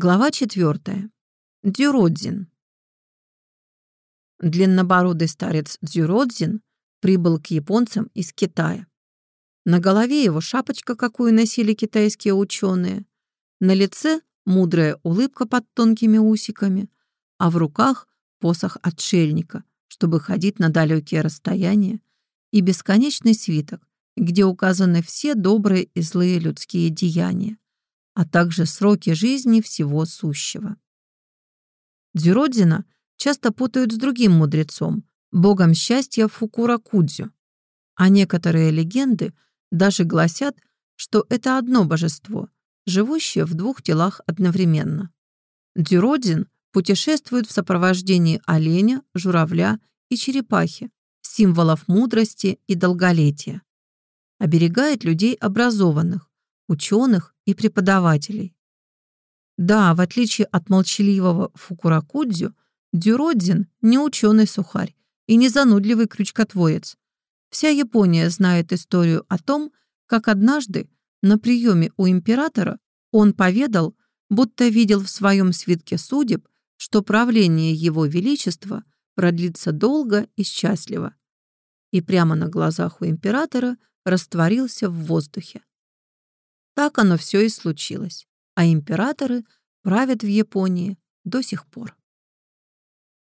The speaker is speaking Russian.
Глава четвертая. Дюродзин. Длиннобородый старец Дюродзин прибыл к японцам из Китая. На голове его шапочка, какую носили китайские ученые, на лице мудрая улыбка под тонкими усиками, а в руках посох отшельника, чтобы ходить на далекие расстояния, и бесконечный свиток, где указаны все добрые и злые людские деяния а также сроки жизни всего сущего. Дзюродзина часто путают с другим мудрецом, богом счастья Фукуракудзю, а некоторые легенды даже гласят, что это одно божество, живущее в двух телах одновременно. Дзюродзин путешествует в сопровождении оленя, журавля и черепахи, символов мудрости и долголетия. Оберегает людей образованных, ученых и преподавателей. Да, в отличие от молчаливого Фукуракудзю, Дюродзин не ученый сухарь и не занудливый крючкотворец. Вся Япония знает историю о том, как однажды на приеме у императора он поведал, будто видел в своем свитке судеб, что правление его величества продлится долго и счастливо. И прямо на глазах у императора растворился в воздухе. Так оно все и случилось, а императоры правят в Японии до сих пор.